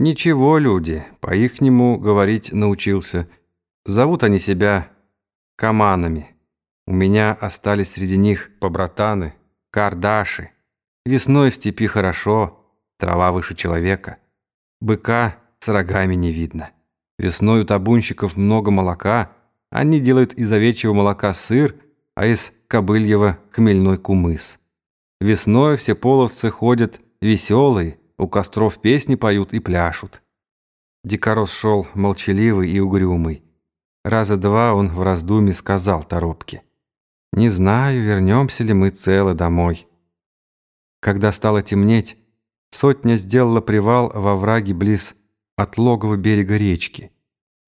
Ничего, люди, по-ихнему говорить научился. Зовут они себя каманами. У меня остались среди них побратаны, кардаши. Весной в степи хорошо, трава выше человека. Быка с рогами не видно. Весной у табунщиков много молока. Они делают из овечьего молока сыр, а из кобыльего хмельной кумыс. Весной все половцы ходят веселые, у костров песни поют и пляшут. Дикорос шел молчаливый и угрюмый. Раза два он в раздумье сказал торопке. «Не знаю, вернемся ли мы целы домой». Когда стало темнеть, сотня сделала привал во враге близ отлогого берега речки.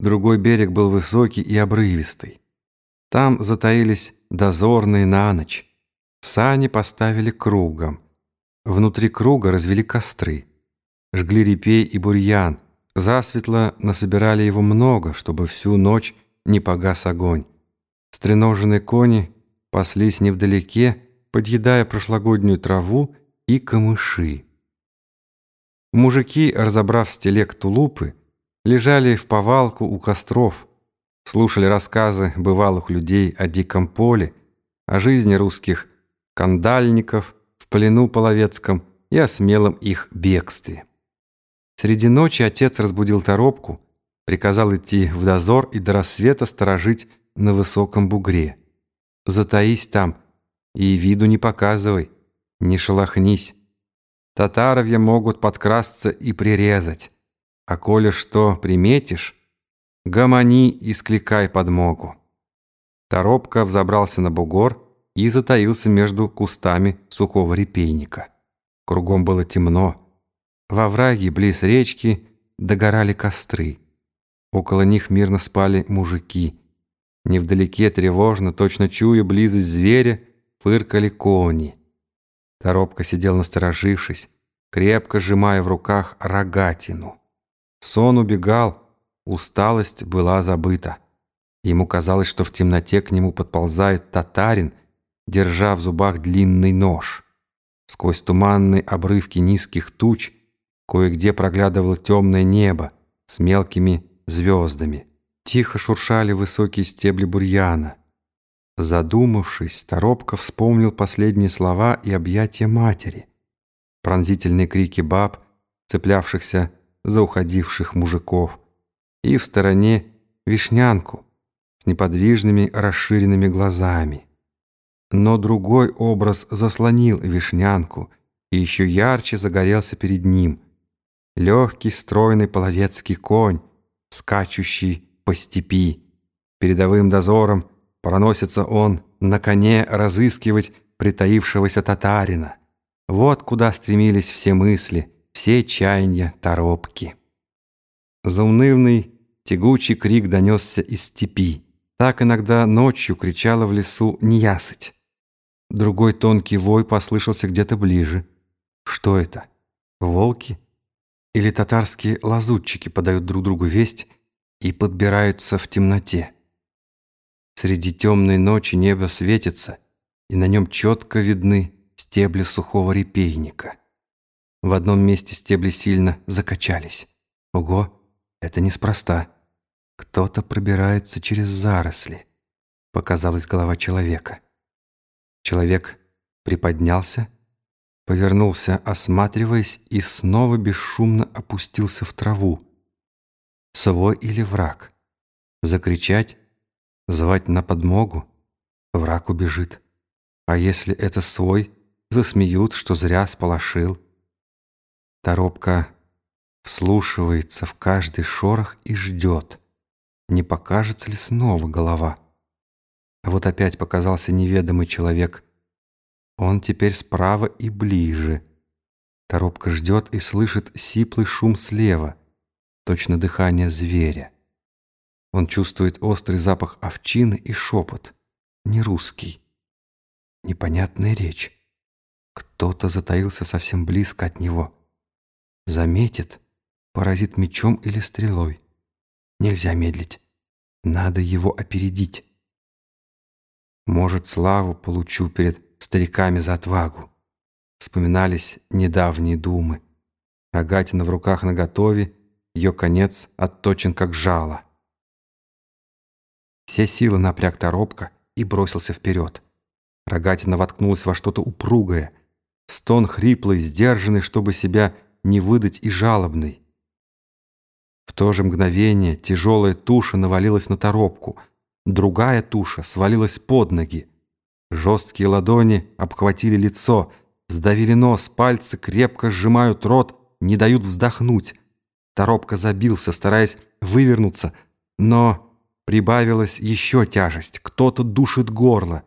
Другой берег был высокий и обрывистый. Там затаились дозорные на ночь. Сани поставили кругом. Внутри круга развели костры. Жгли репей и бурьян. Засветло насобирали его много, чтобы всю ночь не погас огонь. Стреноженные кони паслись невдалеке, подъедая прошлогоднюю траву и камыши. Мужики, разобрав стелек тулупы, лежали в повалку у костров, слушали рассказы бывалых людей о диком поле, о жизни русских кандальников в плену половецком и о смелом их бегстве. Среди ночи отец разбудил торопку, приказал идти в дозор и до рассвета сторожить на высоком бугре. «Затаись там и виду не показывай, не шелохнись. Татаровья могут подкрасться и прирезать, а коли что приметишь, гомони и скликай подмогу». Торопка взобрался на бугор и затаился между кустами сухого репейника. Кругом было темно. Во враге близ речки догорали костры. Около них мирно спали мужики. Невдалеке тревожно, точно чуя близость зверя, фыркали кони. Торопка сидел насторожившись, крепко сжимая в руках рогатину. Сон убегал, усталость была забыта. Ему казалось, что в темноте к нему подползает татарин держа в зубах длинный нож. Сквозь туманные обрывки низких туч кое-где проглядывало темное небо с мелкими звездами. Тихо шуршали высокие стебли бурьяна. Задумавшись, Торопко вспомнил последние слова и объятия матери. Пронзительные крики баб, цеплявшихся за уходивших мужиков. И в стороне вишнянку с неподвижными расширенными глазами. Но другой образ заслонил вишнянку, и еще ярче загорелся перед ним. Легкий, стройный половецкий конь, скачущий по степи. Передовым дозором проносится он на коне разыскивать притаившегося татарина. Вот куда стремились все мысли, все чаяния торопки. Заунывный, тягучий крик донесся из степи. Так иногда ночью кричала в лесу неясыть. Другой тонкий вой послышался где-то ближе. Что это? Волки? Или татарские лазутчики подают друг другу весть и подбираются в темноте? Среди темной ночи небо светится, и на нем четко видны стебли сухого репейника. В одном месте стебли сильно закачались. Ого, это неспроста. Кто-то пробирается через заросли. Показалась голова человека. Человек приподнялся, повернулся, осматриваясь, и снова бесшумно опустился в траву. Свой или враг? Закричать? Звать на подмогу? Враг убежит. А если это свой, засмеют, что зря сполошил. Торопка вслушивается в каждый шорох и ждет, не покажется ли снова голова. А вот опять показался неведомый человек. Он теперь справа и ближе. Торопка ждет и слышит сиплый шум слева, точно дыхание зверя. Он чувствует острый запах овчины и шепот. Не русский. Непонятная речь. Кто-то затаился совсем близко от него. Заметит, поразит мечом или стрелой. Нельзя медлить. Надо его опередить. Может, славу получу перед стариками за отвагу. Вспоминались недавние думы. Рогатина в руках наготове, Ее конец отточен как жало. Все силы напряг торопка и бросился вперед. Рогатина воткнулась во что-то упругое. Стон хриплый, сдержанный, чтобы себя не выдать и жалобный. В то же мгновение тяжелая туша навалилась на торопку. Другая туша свалилась под ноги. Жесткие ладони обхватили лицо, сдавили нос, пальцы крепко сжимают рот, не дают вздохнуть. Торопка забился, стараясь вывернуться, но прибавилась еще тяжесть. Кто-то душит горло.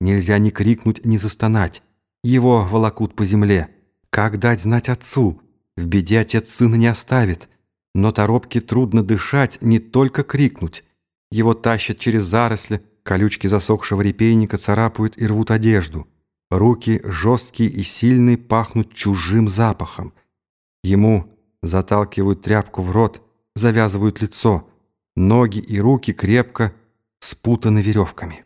Нельзя ни крикнуть, ни застонать. Его волокут по земле. Как дать знать отцу? В беде отец сына не оставит. Но торопке трудно дышать, не только крикнуть. Его тащат через заросли, колючки засохшего репейника царапают и рвут одежду. Руки жесткие и сильные пахнут чужим запахом. Ему заталкивают тряпку в рот, завязывают лицо. Ноги и руки крепко спутаны веревками.